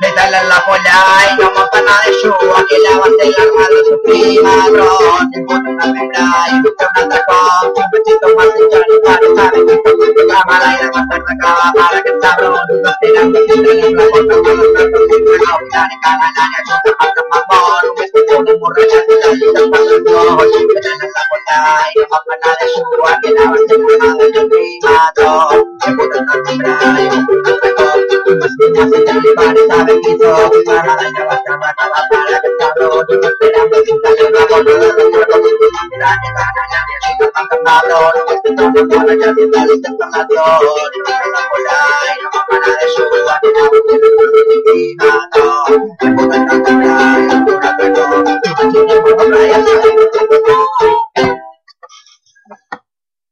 Métale la polla y no monta nada de show Aquí la la armada su prima Ron, pone una membra y busca un atracón Un besito más y Johnny para saber que está con tu cámara Y la mata acaba para que el cabrón No esperando que te den la boca Para los tantos que te hagan en cada área Con la marca mamón Un besito con un borracha la lista para el gol Métale la polla y no monta nada de show Aquí la base y la armada su prima Ron, te pone una membra y busca un atracón Un besito más y Johnny para saber que hizo Para la llave hasta la cama para que el cabrón No esperando en cada área Con la marca mamón Un besito con un borracha Que el gol Métale la polla y no nada de y su Ron,